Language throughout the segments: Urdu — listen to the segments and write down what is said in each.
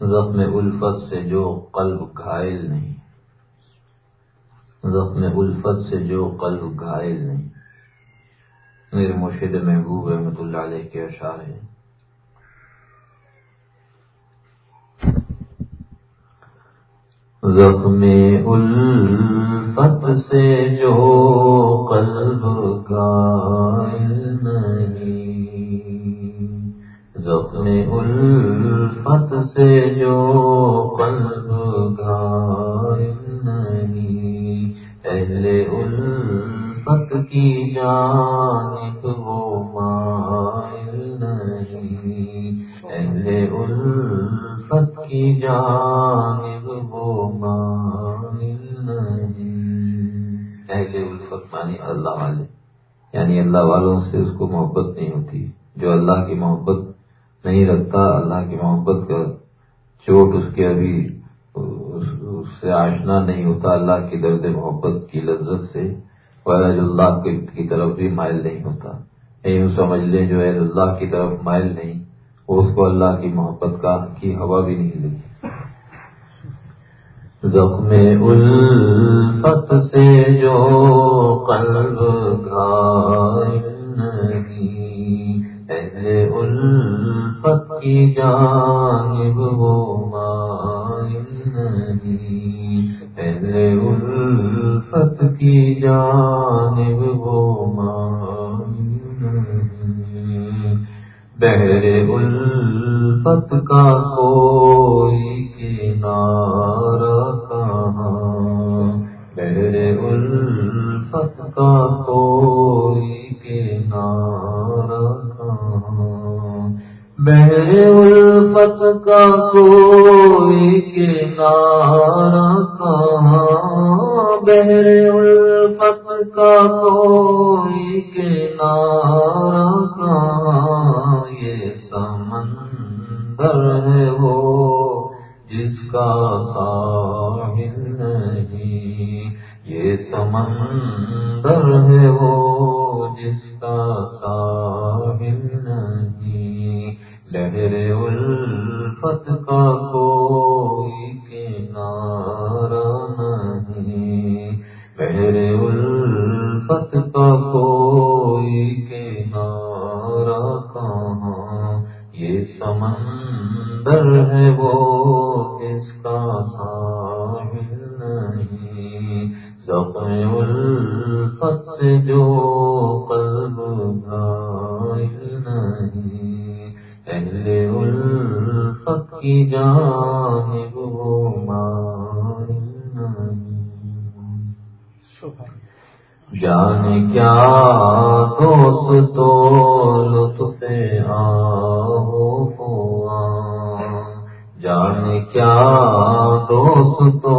زخم الفت سے جو قلب گھائل نہیں۔ زخم الفت سے جو قلب گھائل نہیں۔ میرے مرشد محبوب رحمۃ اللہ علیہ کے اشعار ہیں۔ زخم الفت سے جو قلب گائل نہیں۔ زخم الفت سے جو قلب گائل نہیں اہل الفت کی جانب وہ مائل نہیں اہل الفت کی جانب وہ مائل نہیں اہل الفت مانی اللہ والے یعنی اللہ والوں سے اس کو محبت نہیں ہوتی جو اللہ کی محبت نہیں رکھتا اللہ کی محبت کا چوٹ اس کے ابھی اس سے آشنا نہیں ہوتا اللہ کی درد محبت کی لذت سے۔ جو اللہ کی طرف بھی مائل نہیں ہوتا۔ یوں سمجھ لیں جو ہے اللہ کی طرف مائل نہیں وہ اس کو اللہ کی محبت کا کی ہوا بھی نہیں لگی۔ زخم الفت سے جو قلب نہیں الفت کی جانب وہ مائل نہیں۔ الفت کی جانب وہ مائل نہیں۔ بہر الفت کا کو الفت کا کوئی کنارہ لہر الفت جانے جان کیا دوست تو لطف آہو ہوا۔ جان کیا دوست تو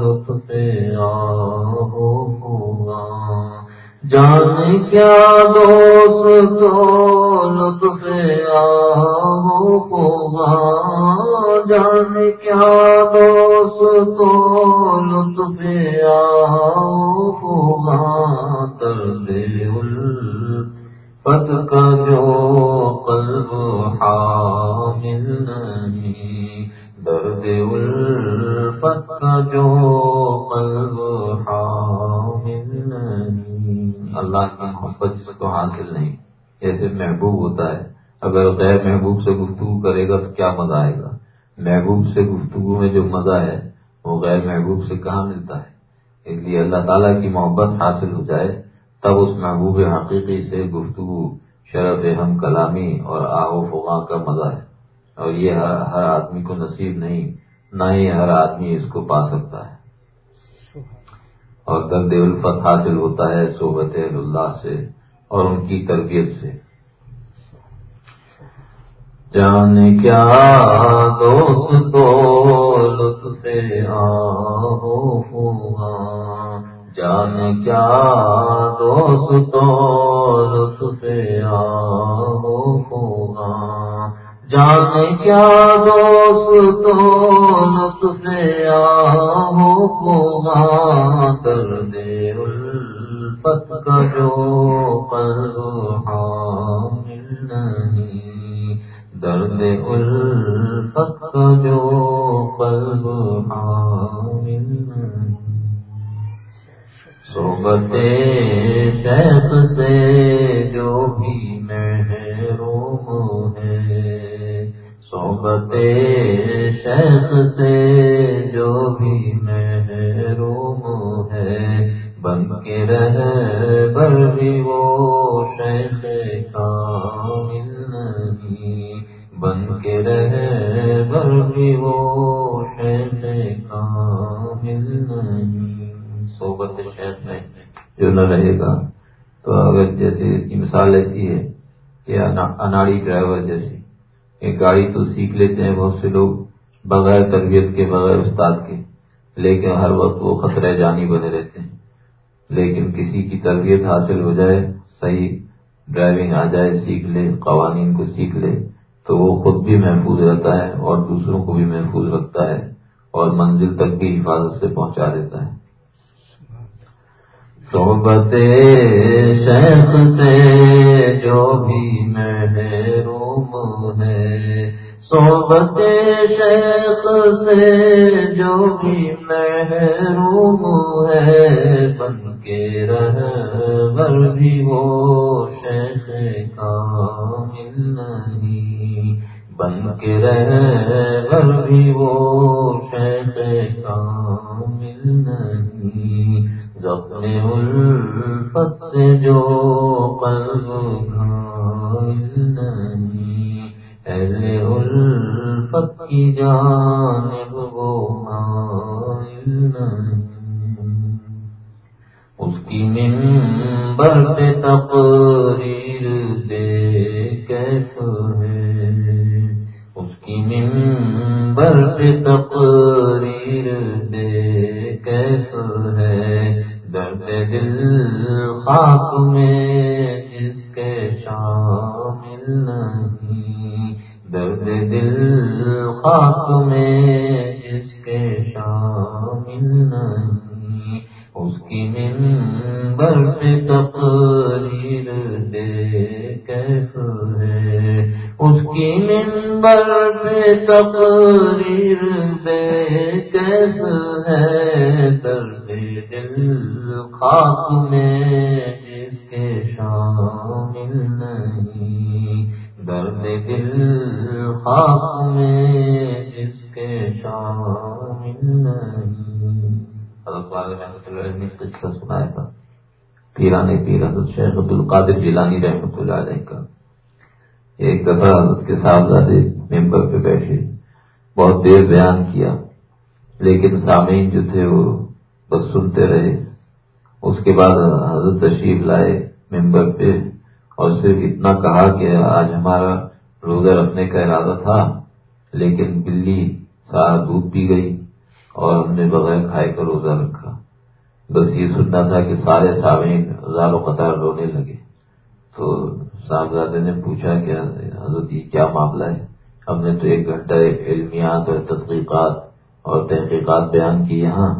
لطف آ جان کیا دوست تو لطف آہو ہوا جان کیا دوست تو لطف آہو ہوا درد الفت کا جو قلب حامل نہیں، درد الفت کا جو اللہ کی محبت جس کو حاصل نہیں۔ جیسے محبوب ہوتا ہے۔ اگر غیر محبوب سے گفتگو کرے گا تو کیا مزہ آئے گا؟ محبوب سے گفتگو میں جو مزہ ہے، وہ غیر محبوب سے کہاں ملتا ہے؟ اس لیے اللہ تعالیٰ کی محبت حاصل ہو جائے، تب اس محبوب حقیقی سے گفتگو شرف ہم کلامی اور آہو فغاں کا مزہ ہے۔ اور یہ ہر ہر آدمی کو نصیب نہیں، نہ ہی ہر آدمی اس کو پا سکتا ہے۔ اور درد الفت حاصل ہوتا ہے صحبت اللہ سے اور ان کی تربیت سے۔ جان کیا دوست تو لطف آہو ہوا جانے کیا دوست تو ہو گوگا کر دے الفت کرو حامل نہیں۔ درد الفت کرو قلب حامل نہیں۔ صحبت شیخ سے جو نہ رہے گا۔ تو اگر جیسے اس کی مثال ایسی ہے کہ اناڑی ڈرائیور جیسی ایک گاڑی تو سیکھ لیتے ہیں بہت سے لوگ بغیر تربیت کے، بغیر استاد کے، لیکن ہر وقت وہ خطرہ جانی بنے رہتے ہیں۔ لیکن کسی کی تربیت حاصل ہو جائے، صحیح ڈرائیونگ آ جائے، سیکھ لے، قوانین کو سیکھ لے، تو وہ خود بھی محفوظ رہتا ہے اور دوسروں کو بھی محفوظ رکھتا ہے اور منزل تک بھی حفاظت سے پہنچا دیتا ہے۔ صحبت شیخ سے جو بھی محروم ہے۔ صحبت شیخ سے جو بھی محروم ہے، بن کے رہ بر بھی وہ شیخ کامل نہیں۔ بن کے رہ بر بھی وہ شیخ کامل نہیں۔ زخم الفت سے جو قلب گھائل نہیں اہل الفت کی جانب میں جس کے شامل نہیں۔ اس کی منبر سے تقریر دے کیسے ہے۔ اس کی منبر سے تقریر دے کیسے ہے۔ درد دل خاک میں جس کے شامل نہیں۔ درد دل خاک میں جس کے شامل نہیں۔ حضرت رحمۃ اللہ نے قصہ سنایا تھا۔ پیرانے پیر حضرت شیخ عبد القادر جیلانی رحمۃ اللہ علیہ کا۔ ایک دفعہ حضرت کے صاحبزادے ممبر پہ بیٹھے، بہت دیر بیان کیا، لیکن سامعین جو تھے وہ بس سنتے رہے۔ اس کے بعد حضرت تشریف لائے ممبر پہ۔ اور صرف اتنا کہا کہ آج ہمارا روزہ رکھنے کا ارادہ تھا، لیکن بلی سارا دودھ پی گئی اور ہم نے بغیر کھائے کا روزہ رکھا۔ بس یہ سننا تھا کہ سارے سامعین و قطار رونے لگے۔ تو صاحبزادے نے پوچھا کہ حضرت یہ کیا معاملہ ہے؟ ہم نے تو ایک گھنٹہ علمیات اور تحقیقات اور تحقیقات بیان کی یہاں،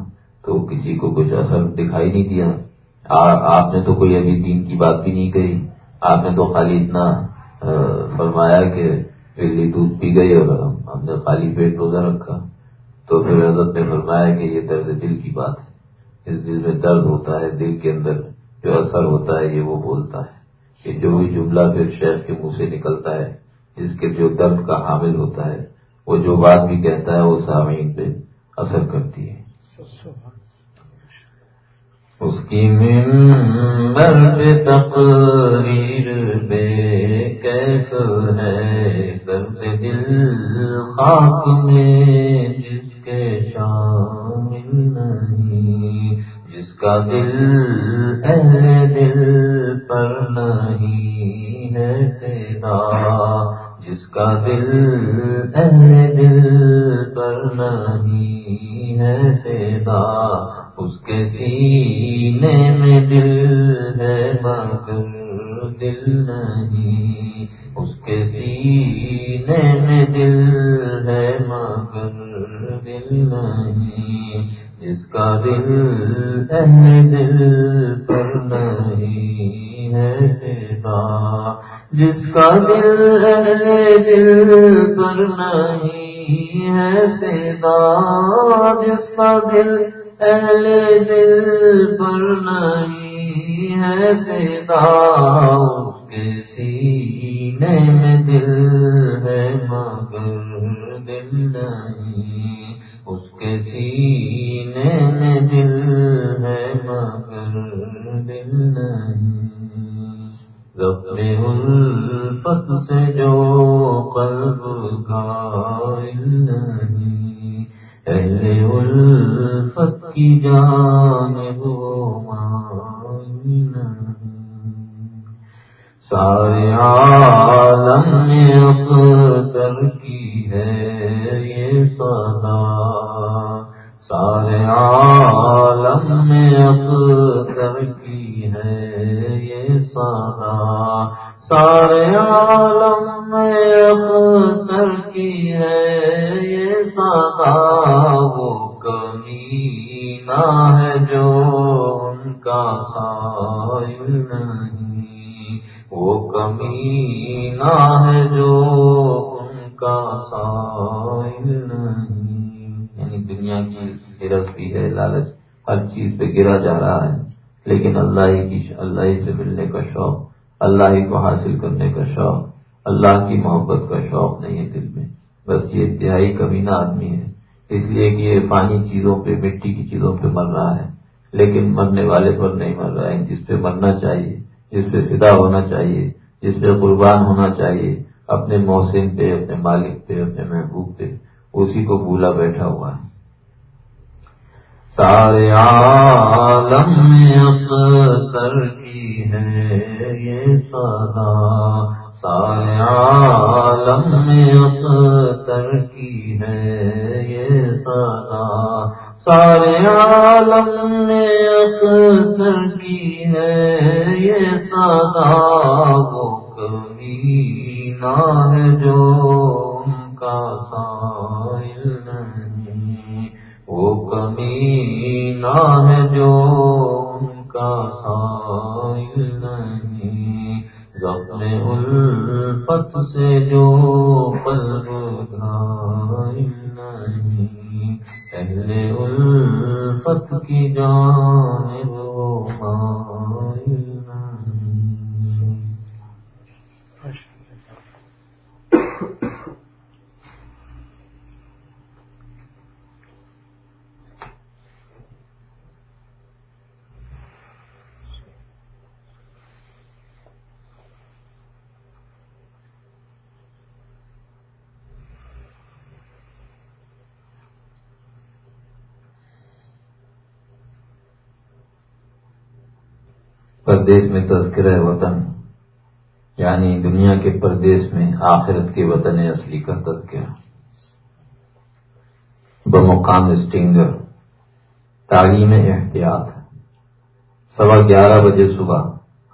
تو کسی کو کچھ اثر دکھائی نہیں دیا۔ آپ نے تو کوئی ابھی دین کی بات بھی نہیں کہی۔ آپ نے تو خالی اتنا فرمایا کہ بلی دودھ پی گئی اور ہم نے خالی پیٹ روزہ رکھا۔ تو پھر حضرت نے فرمایا کہ یہ درد دل کی بات ہے۔ اس دل میں درد ہوتا ہے، دل کے اندر جو اثر ہوتا ہے، یہ وہ بولتا ہے۔ کہ جو بھی جملہ پھر شیخ کے منہ سے نکلتا ہے، جس کے جو درد کا حامل ہوتا ہے، وہ جو بات بھی کہتا ہے، وہ سامعین پہ اثر کرتی ہے۔ اس کی ممبر پہ تقریر بے کیس ہے؟ درد دل خاک میں جس کے شامل نہیں، جس کا دل اہل دل پر نہیں ہے سیدا جس کا دل اہل دل پر نہیں ہے سیدا اس کے سینے میں دل ہے مگر دل نہیں۔ اس کے سینے میں دل ہے مگر دل نہیں۔ جس کا دل اہل دل پر نہیں ہے سیدا جس کا دل اہل دل پر نہیں ہے سیدا جس کا دل اہل دل پر نہیں ہے پیدا اس کے سینے میں دل ہے مگر دل نہیں، اس کے سینے میں دل سارے عالم میں اختر کی ہے یہ صدا۔ سارے عالم میں اختر کی ہے یہ صدا۔ سارے عالم کمی ہے جو ان کا سائل نہیں۔ یعنی دنیا کی ہرستی ہے، لالچ ہر چیز پہ گرا جا رہا ہے۔ لیکن اللہ ہی کی اللہ ہی سے ملنے کا شوق، اللہ ہی کو حاصل کرنے کا شوق، اللہ کی محبت کا شوق نہیں ہے دل میں۔ بس یہ انتہائی کمینہ آدمی ہے۔ اس لیے کہ یہ فانی چیزوں پہ، مٹی کی چیزوں پہ مر رہا ہے۔ لیکن مرنے والے پر نہیں مر رہا ہے۔ جس پہ مرنا چاہیے، جس پہ فدا ہونا چاہیے جس پہ قربان ہونا چاہیے، اپنے محسن پہ، اپنے مالک پہ، اپنے محبوب پہ، اسی کو بھولا بیٹھا ہوا ہے۔ سارے عالم میں کی ہے یہ سدا سارے عالم میں کی ہے یہ سدا سارے عالم میں اختر کی ہے یہ سدا وہ کمی نہ ہے جو ان کا سائل نہیں۔ وہ کمی نہ ہے جو ان کا سائل نہیں۔ زخم الفت سے جو قلب گھائل نہیں۔ اہل الفت کی جانب مائل نہیں پردیش میں تذکرہ وطن یعنی دنیا کے پردیش میں آخرت کے وطن اصلی کا تذکرہ۔ بمقام اسٹنگر تعلیم احتیاط۔ سوا گیارہ بجے صبح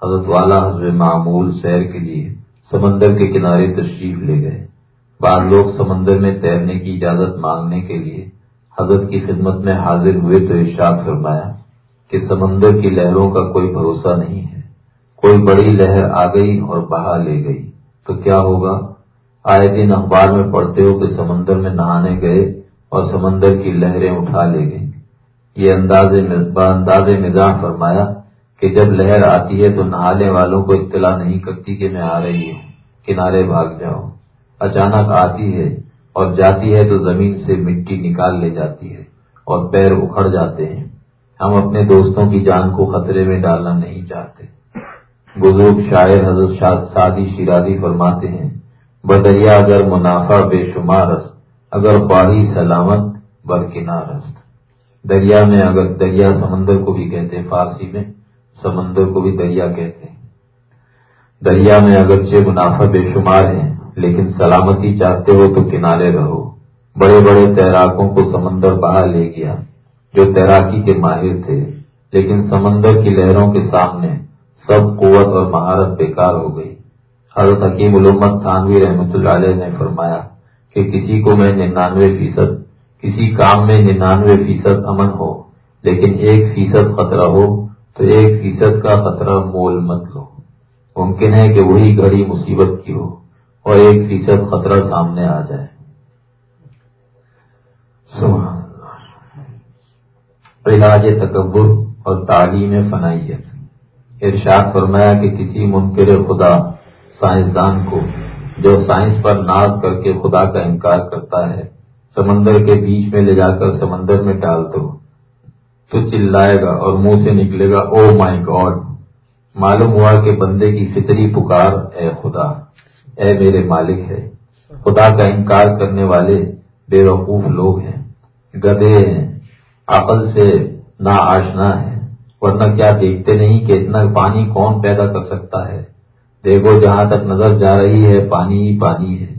حضرت والا حضرت معمول سیر کے لیے سمندر کے کنارے تشریف لے گئے۔ بعض لوگ سمندر میں تیرنے کی اجازت مانگنے کے لیے حضرت کی خدمت میں حاضر ہوئے تو ارشاد فرمایا کہ سمندر کی لہروں کا کوئی بھروسہ نہیں ہے۔ کوئی بڑی لہر آ گئی اور بہا لے گئی۔ تو کیا ہوگا؟ آئے دن اخبار میں پڑھتے ہو کہ سمندر میں نہانے گئے اور سمندر کی لہریں اٹھا لے گئی یہ انداز انداز مزاح فرمایا کہ جب لہر آتی ہے تو نہانے والوں کو اطلاع نہیں کرتی کہ میں آ رہی ہوں۔ کنارے بھاگ جاؤ۔ اچانک آتی ہے اور جاتی ہے تو زمین سے مٹی نکال لے جاتی ہے اور پیر اکھڑ جاتے ہیں۔ ہم اپنے دوستوں کی جان کو خطرے میں ڈالنا نہیں چاہتے۔ بزرگ شاعر حضرت سادی شیرادی فرماتے ہیں، بدریا اگر منافع بے شمار است، اگر خواہی سلامت برکنار است۔ دریا میں اگر دریا سمندر کو بھی کہتے ہیں، فارسی میں سمندر کو بھی دریا کہتے ہیں۔ دریا میں اگرچہ منافع بے شمار ہیں، لیکن سلامتی چاہتے ہو تو کنارے رہو۔ بڑے بڑے تیراکوں کو سمندر بہا لے گیا۔ جو تیراکی کے ماہر تھے، لیکن سمندر کی لہروں کے سامنے سب قوت اور مہارت بیکار ہو گئی۔ حضرت حکیم علومت تھانوی رحمۃ اللہ علیہ نے فرمایا کہ کسی کو میں ننانوے فیصد، کسی کام میں ننانوے فیصد امن ہو، لیکن ایک فیصد خطرہ ہو تو ایک فیصد کا خطرہ مول مت لو۔ ممکن ہے کہ وہی گھڑی مصیبت کی ہو اور ایک فیصد خطرہ سامنے آ جائے۔ سبحان علاج تکبر اور تعلیم فنائیت۔ ارشاد فرمایا کہ کسی منکر خدا سائنسدان کو جو سائنس پر ناز کر کے خدا کا انکار کرتا ہے، سمندر کے بیچ میں لے جا کر سمندر میں ڈال دو۔ تو چلائے گا اور منہ سے نکلے گا۔ او مائی گاڈ معلوم ہوا کہ بندے کی فطری پکار اے خدا، اے میرے مالک ہے۔ خدا کا انکار کرنے والے بے وقوف لوگ ہیں، گدے ہیں۔ عقل سے نا آشنا ہے، ورنہ کیا دیکھتے نہیں کہ اتنا پانی کون پیدا کر سکتا ہے؟ دیکھو جہاں تک نظر جا رہی ہے، پانی ہی پانی ہے۔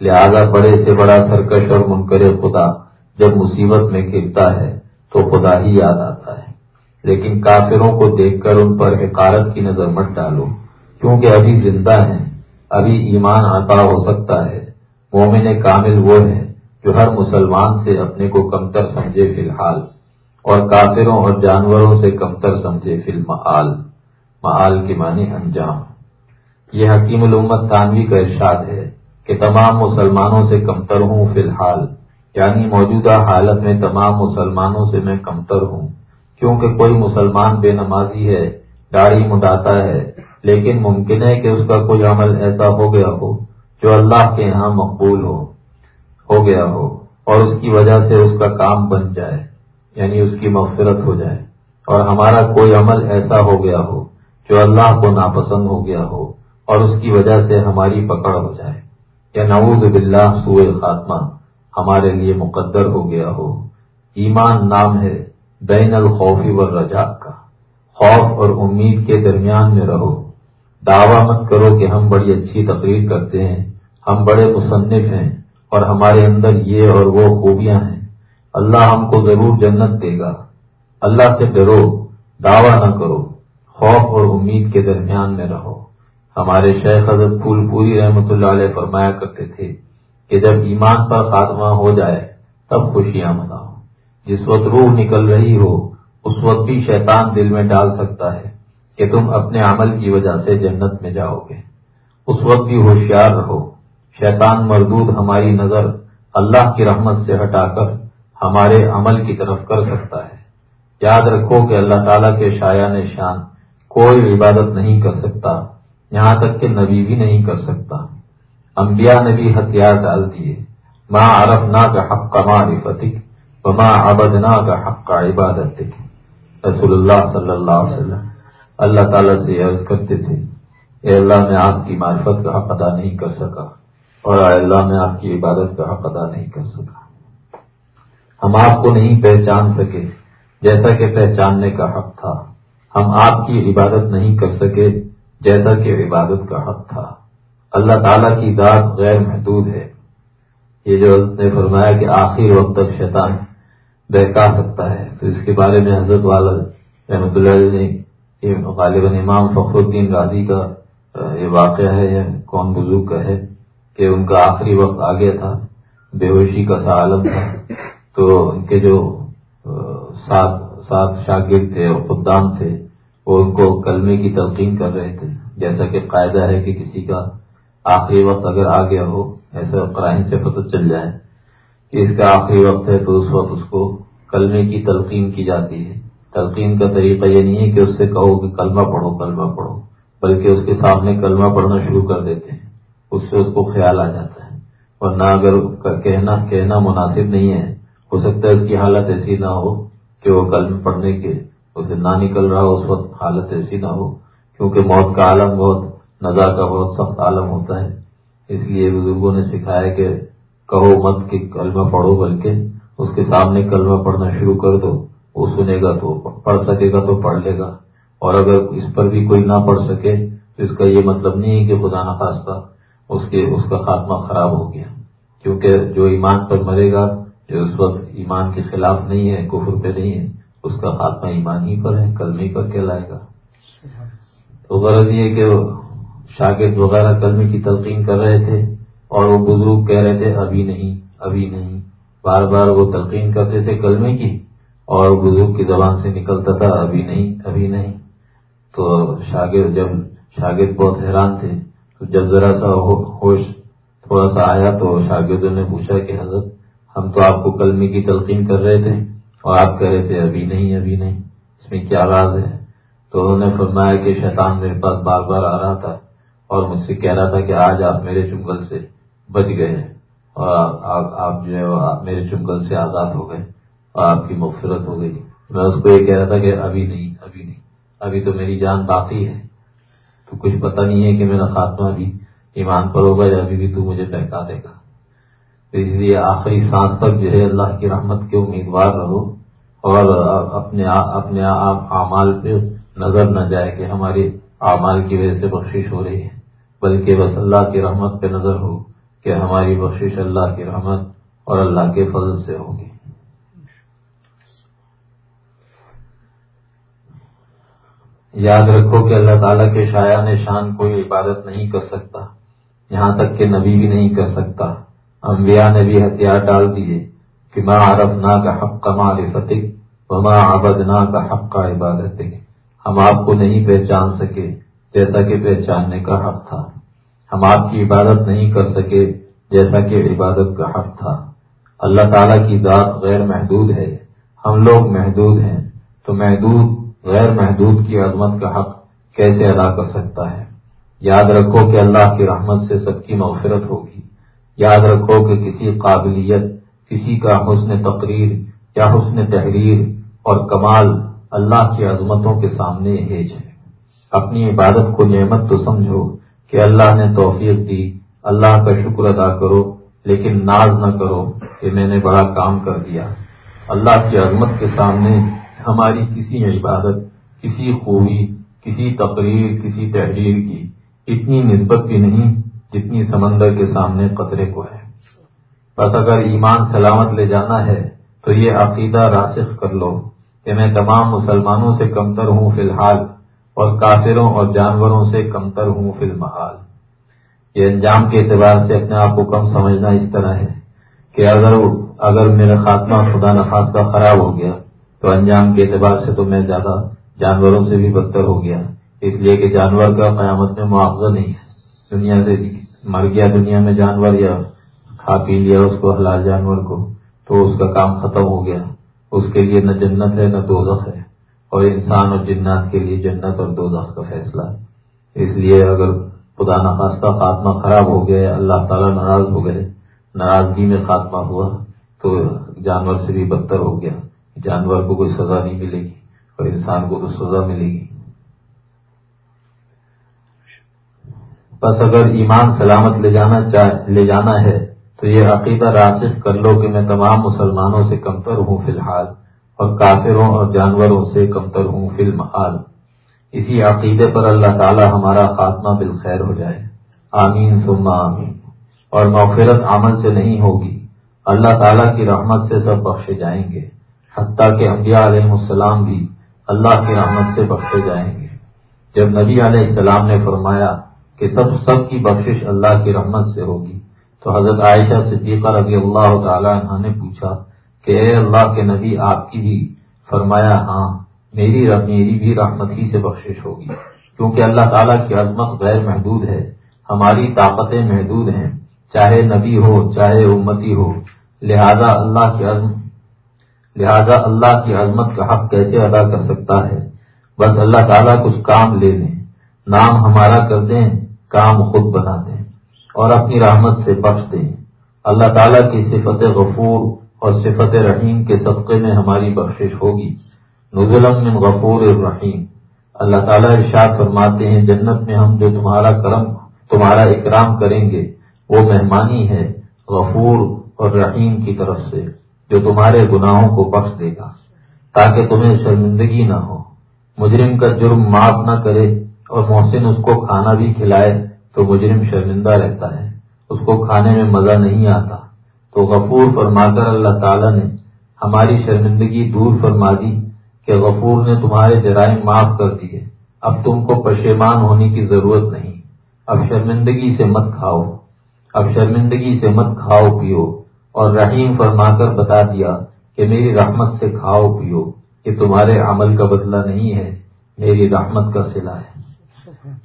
لہذا بڑے سے بڑا سرکش اور منکر خدا جب مصیبت میں گرتا ہے تو خدا ہی یاد آتا ہے۔ لیکن کافروں کو دیکھ کر ان پر حکارت کی نظر مت ڈالو، کیونکہ ابھی زندہ ہیں، ابھی ایمان عطا ہو سکتا ہے۔ مومن کامل وہ ہے جو ہر مسلمان سے اپنے کو کمتر سمجھے فی الحال اور کافروں اور جانوروں سے کمتر سمجھے فی المعال معال کے معنی انجام۔ یہ حکیم الامت تانوی کا ارشاد ہے کہ تمام مسلمانوں سے کمتر ہوں فی الحال۔ یعنی موجودہ حالت میں تمام مسلمانوں سے میں کمتر ہوں۔ کیونکہ کوئی مسلمان بے نمازی ہے، داڑھی مڈاتا ہے، لیکن ممکن ہے کہ اس کا کوئی عمل ایسا ہو گیا ہو جو اللہ کے یہاں مقبول ہو۔ ہو گیا ہو اور اس کی وجہ سے اس کا کام بن جائے یعنی اس کی مغفرت ہو جائے۔ اور ہمارا کوئی عمل ایسا ہو گیا ہو جو اللہ کو ناپسند ہو گیا ہو اور اس کی وجہ سے ہماری پکڑ ہو جائے۔ یا نعوذ باللہ سوئے خاتمہ ہمارے لیے مقدر ہو گیا ہو۔ ایمان نام ہے بین الخوفی و رجا کا۔ خوف اور امید کے درمیان میں رہو۔ دعویٰ مت کرو کہ ہم بڑی اچھی تقریر کرتے ہیں، ہم بڑے مصنف ہیں اور ہمارے اندر یہ اور وہ خوبیاں ہیں۔ اللہ ہم کو ضرور جنت دے گا۔ اللہ سے ڈرو، دعویٰ نہ کرو۔ خوف اور امید کے درمیان میں رہو۔ ہمارے شیخ حضرت پھول پوری رحمت اللہ علیہ فرمایا کرتے تھے کہ جب ایمان پر خاتمہ ہو جائے، تب خوشیاں مناؤ۔ جس وقت روح نکل رہی ہو، اس وقت بھی شیطان دل میں ڈال سکتا ہے کہ تم اپنے عمل کی وجہ سے جنت میں جاؤ گے۔ اس وقت بھی ہوشیار رہو۔ شیطان مردود ہماری نظر اللہ کی رحمت سے ہٹا کر ہمارے عمل کی طرف کر سکتا ہے۔ یاد رکھو کہ اللہ تعالیٰ کے شایان شان کوئی عبادت نہیں کر سکتا، یہاں تک کہ نبی بھی نہیں کر سکتا۔ انبیاء نے بھی ہتھیار ڈال دیے ماں عرف نہ کا حق کا ماں کما فتح وما عبدنا کا حق کا عبادت رسول اللہ صلی اللہ علیہ وسلم اللہ تعالیٰ سے عرض کرتے تھے، اے اللہ میں آپ کی معرفت کا حق ادا نہیں کر سکا۔ اور اللہ میں آپ کی عبادت کا حق ادا نہیں کر سکا۔ ہم آپ کو نہیں پہچان سکے، جیسا کہ پہچاننے کا حق تھا۔ ہم آپ کی عبادت نہیں کر سکے، جیسا کہ عبادت کا حق تھا۔ اللہ تعالیٰ کی ذات غیر محدود ہے۔ یہ جو نے فرمایا کہ آخر وقت تک شیطان بہکا سکتا ہے، تو اس کے بارے میں حضرت والا رحمۃ اللہ علیہ نے غالباً امام فخر الدین غازی کا یہ واقعہ ہے یا کون بزرگ کا ہے۔ کہ ان کا آخری وقت آ گیا تھا، بے ہوشی کا سا عالم تھا۔ تو ان کے جو سات سات شاگرد تھے اور خدام تھے، وہ ان کو کلمے کی تلقین کر رہے تھے۔ جیسا کہ قاعدہ ہے کہ کسی کا آخری وقت اگر آ گیا ہو، ایسے قرائن سے پتہ چل جائے کہ اس کا آخری وقت ہے، تو اس وقت اس کو کلمے کی تلقین کی جاتی ہے۔ تلقین کا طریقہ یہ نہیں ہے کہ اس سے کہو کہ کلمہ پڑھو کلمہ پڑھو، بلکہ اس کے سامنے کلمہ پڑھنا شروع کر دیتے ہیں۔ اس سے اس کو خیال آ جاتا ہے۔ اور نہ اگر کہنا کہنا مناسب نہیں ہے، ہو سکتا ہے اس کی حالت ایسی نہ ہو کہ وہ کلم پڑھنے کے اسے نہ نکل رہا ہو، اس وقت حالت ایسی نہ ہو۔ کیونکہ موت کا عالم بہت نظر کا بہت سخت عالم ہوتا ہے۔ اس لیے بزرگوں نے سکھایا کہ کہو مت کہ کلمہ پڑھو، بلکہ اس کے سامنے کلمہ پڑھنا شروع کر دو۔ وہ سنے گا تو پڑھ سکے گا تو پڑھ لے گا۔ اور اگر اس پر بھی کوئی نہ پڑھ سکے، تو اس کا یہ مطلب نہیں ہے کہ خدا نخواستہ اس کے اس کا خاتمہ خراب ہو گیا۔ کیونکہ جو ایمان پر مرے گا، جو اس وقت ایمان کے خلاف نہیں ہے، کفر پہ نہیں ہے، اس کا خاتمہ ایمان ہی پر ہے کلمے پر کہلائے گا۔ تو غرض یہ کہ شاگرد وغیرہ کلمے کی تلقین کر رہے تھے اور وہ بزرگ کہہ رہے تھے، ابھی نہیں ابھی نہیں۔ بار بار وہ تلقین کرتے تھے کلمے کی اور بزرگ کی زبان سے نکلتا تھا، ابھی نہیں ابھی نہیں۔ تو شاگرد جب شاگرد بہت حیران تھے تو جب ذرا سا ہوش، تھوڑا سا آیا تو شاگردوں نے پوچھا کہ حضرت، ہم تو آپ کو کلمے کی تلقین کر رہے تھے اور آپ کہہ رہے تھے، ابھی نہیں ابھی نہیں، اس میں کیا راز ہے؟ تو انہوں نے فرمایا کہ شیطان میرے پاس بار بار آ رہا تھا اور مجھ سے کہہ رہا تھا کہ آج آپ میرے چنگل سے بچ گئے اور آپ جو ہے میرے چنگل سے آزاد ہو گئے اور آپ کی مغفرت ہو گئی۔ میں اس کو یہ کہہ رہا تھا کہ ابھی نہیں ابھی نہیں، ابھی تو میری جان باقی ہے۔ تو کچھ پتہ نہیں ہے کہ میرا خاتمہ ابھی ایمان پر ہوگا یا ابھی بھی تو مجھے بہتا دے گا۔ تو اس لیے آخری سانس تک جو ہے اللہ کی رحمت کے امیدوار رہو اور اپنے اپنے اعمال پہ نظر نہ جائے کہ ہماری اعمال کی وجہ سے بخشش ہو رہی ہے۔ بلکہ بس اللہ کی رحمت پہ نظر ہو کہ ہماری بخشش اللہ کی رحمت اور اللہ کے فضل سے ہوگی۔ یاد رکھو کہ اللہ تعالیٰ کے شاعر نے شان کوئی عبادت نہیں کر سکتا، یہاں تک کہ نبی بھی نہیں کر سکتا۔ انبیاء نے بھی ہتھیار ڈال دیے کہ ماں عرف نا کا حق کا معرفتی وما آبد نا کا حق کا عبادت ہم آپ کو نہیں پہچان سکے جیسا کہ پہچاننے کا حق تھا۔ ہم آپ کی عبادت نہیں کر سکے جیسا کہ عبادت کا حق تھا۔ اللہ تعالیٰ کی ذات غیر محدود ہے۔ ہم لوگ محدود ہیں۔ تو محدود غیر محدود کی عظمت کا حق کیسے ادا کر سکتا ہے؟ یاد رکھو کہ اللہ کی رحمت سے سب کی مغفرت ہوگی۔ یاد رکھو کہ کسی قابلیت، کسی کا حسن تقریر یا حسن تحریر اور کمال اللہ کی عظمتوں کے سامنے ہیج ہے۔ اپنی عبادت کو نعمت تو سمجھو کہ اللہ نے توفیق دی، اللہ کا شکر ادا کرو، لیکن ناز نہ کرو کہ میں نے بڑا کام کر دیا۔ اللہ کی عظمت کے سامنے ہماری کسی عبادت، کسی خوبی، کسی تقریر، کسی تحریر کی اتنی نسبت بھی نہیں جتنی سمندر کے سامنے قطرے کو ہے۔ بس اگر ایمان سلامت لے جانا ہے تو یہ عقیدہ راسخ کر لو کہ میں تمام مسلمانوں سے کمتر ہوں فی الحال اور کافروں اور جانوروں سے کمتر ہوں فی المحال۔ یہ انجام کے اعتبار سے اپنے آپ کو کم سمجھنا اس طرح ہے کہ اگر اگر میرا خاتمہ خدا نخواستہ خراب ہو گیا تو انجام کے اعتبار سے تو میں زیادہ جانوروں سے بھی بدتر ہو گیا۔ اس لیے کہ جانور کا قیامت میں معاوضہ نہیں ہے۔ دنیا سے مر گیا دنیا میں جانور یا کھا پی لیا اس کو حلال جانور کو، تو اس کا کام ختم ہو گیا۔ اس کے لیے نہ جنت ہے، نہ دوزخ ہے۔ اور انسان اور جنات کے لیے جنت اور دوزخ کا فیصلہ۔ ہے اس لیے اگر خدا نخواستہ خاتمہ خراب ہو گیا اللہ تعالیٰ ناراض ہو گئے، ناراضگی میں خاتمہ ہوا، تو جانور سے بھی بدتر ہو گیا۔ جانور کو کوئی سزا نہیں ملے گی اور انسان کو تو سزا ملے گی۔ بس اگر ایمان سلامت لے جانا لے جانا ہے، تو یہ عقیدہ راسخ کر لو کہ میں تمام مسلمانوں سے کمتر ہوں فی الحال اور کافروں اور جانوروں سے کمتر ہوں فی المحال۔ اسی عقیدے پر اللہ تعالی ہمارا خاتمہ بالخیر ہو جائے۔ آمین، ثم آمین۔ اور مغفرت عمل سے نہیں ہوگی۔ اللہ تعالیٰ کی رحمت سے سب بخشے جائیں گے۔ حتیٰ کہ انبیاء علیہ السلام بھی اللہ کی رحمت سے بخشے جائیں گے۔ جب نبی علیہ السلام نے فرمایا کہ سب سب کی بخشش اللہ کی رحمت سے ہوگی، تو حضرت عائشہ صدیقہ رضی اللہ تعالی عنہ نے پوچھا کہ اے اللہ کے نبی، آپ کی بھی؟ فرمایا ہاں میری میری بھی رحمت ہی سے بخشش ہوگی، کیونکہ اللہ تعالیٰ کی عظمت غیر محدود ہے، ہماری طاقتیں محدود ہیں، چاہے نبی ہو، چاہے امتی ہو، لہذا اللہ کی عظم لہذا اللہ کی عظمت کا حق کیسے ادا کر سکتا ہے؟ بس اللہ تعالیٰ کچھ کام لے لیں، نام ہمارا کر دیں، کام خود بنا دیں اور اپنی رحمت سے بخش دیں۔ اللہ تعالیٰ کی صفت غفور اور صفت رحیم کے صدقے میں ہماری بخشش ہوگی۔ نزلم من غفور الرحیم۔ اللہ تعالیٰ ارشاد فرماتے ہیں، جنت میں ہم جو تمہارا کرم، تمہارا اکرام کریں گے، وہ مہمانی ہے، غفور اور رحیم کی طرف سے۔ جو تمہارے گناہوں کو بخش دے گا، تاکہ تمہیں شرمندگی نہ ہو۔ مجرم کا جرم معاف نہ کرے اور محسن اس کو کھانا بھی کھلائے تو مجرم شرمندہ رہتا ہے۔ اس کو کھانے میں مزہ نہیں آتا۔ تو غفور فرما کر اللہ تعالیٰ نے ہماری شرمندگی دور فرما دی کہ غفور نے تمہارے جرائم معاف کر دیے۔ اب تم کو پشیمان ہونے کی ضرورت نہیں۔ اب شرمندگی سے مت کھاؤ۔ اب شرمندگی سے مت کھاؤ، پیو۔ اور رحیم فرما کر بتا دیا کہ میری رحمت سے کھاؤ پیو، یہ تمہارے عمل کا بدلہ نہیں ہے، میری رحمت کا سلا ہے۔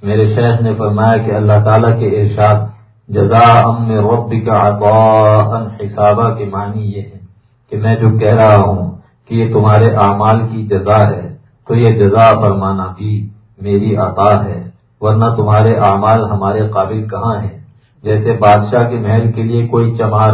میرے شیخ نے فرمایا کہ اللہ تعالیٰ کے ارشاد جزا ام رب کا حسابہ کے معنی یہ ہے کہ میں جو کہہ رہا ہوں کہ یہ تمہارے اعمال کی جزا ہے، تو یہ جزا فرمانا بھی میری عطا ہے، ورنہ تمہارے اعمال ہمارے قابل کہاں ہیں؟ جیسے بادشاہ کے محل کے لیے کوئی چمار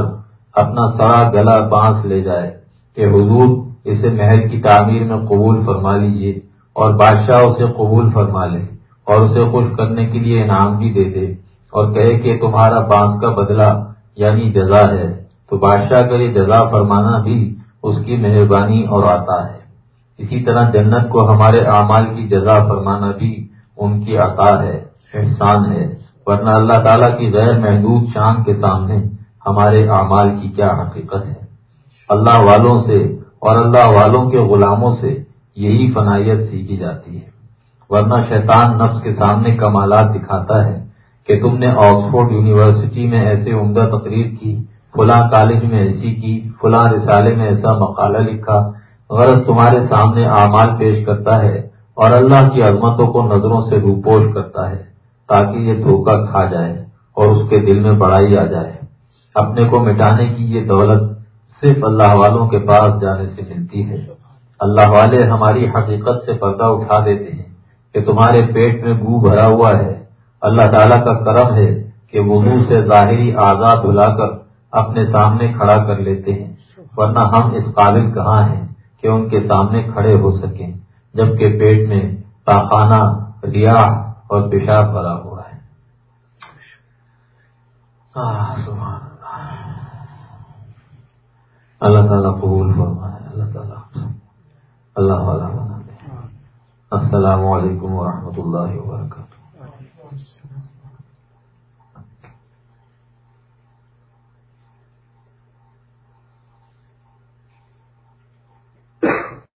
اپنا سڑا گلا بانس لے جائے کہ حضور اسے محل کی تعمیر میں قبول فرما لیجیے اور بادشاہ اسے قبول فرما لے اور اسے خوش کرنے کے لیے انعام بھی دے دے اور کہے کہ تمہارا بانس کا بدلہ یعنی جزا ہے تو بادشاہ کا یہ جزا فرمانا بھی اس کی مہربانی اور آتا ہے۔ اسی طرح جنت کو ہمارے اعمال کی جزا فرمانا بھی ان کی عطا ہے، احسان ہے، ورنہ اللہ تعالیٰ کی غیر محدود شان کے سامنے ہمارے اعمال کی کیا حقیقت ہے؟ اللہ والوں سے اور اللہ والوں کے غلاموں سے یہی فنائیت سیکھی جاتی ہے۔ ورنہ شیطان نفس کے سامنے کمالات دکھاتا ہے کہ تم نے آکسفورڈ یونیورسٹی میں ایسے عمدہ تقریر کی، فلاں کالج میں ایسی کی، فلاں رسالے میں ایسا مقالہ لکھا۔ غرض تمہارے سامنے اعمال پیش کرتا ہے اور اللہ کی عظمتوں کو نظروں سے روپوش کرتا ہے تاکہ یہ دھوکہ کھا جائے اور اس کے دل میں بڑائی آ جائے۔ اپنے کو مٹانے کی یہ دولت صرف اللہ والوں کے پاس جانے سے ملتی ہے۔ اللہ والے ہماری حقیقت سے پردہ اٹھا دیتے ہیں کہ تمہارے پیٹ میں بو بھرا ہوا ہے۔ اللہ تعالیٰ کا کرم ہے کہ وضو سے ظاہری آزاد بلا کر اپنے سامنے کھڑا کر لیتے ہیں۔ ورنہ ہم اس قابل کہاں ہیں کہ ان کے سامنے کھڑے ہو سکیں، جبکہ پیٹ میں تاخانہ ریاح اور پیشاب بھرا ہوا ہے۔ اللہ تعالیٰ قبول فرمائے اللہ تعالیٰ اللہ دے السلام علیکم ورحمۃ اللہ وبرکاتہ۔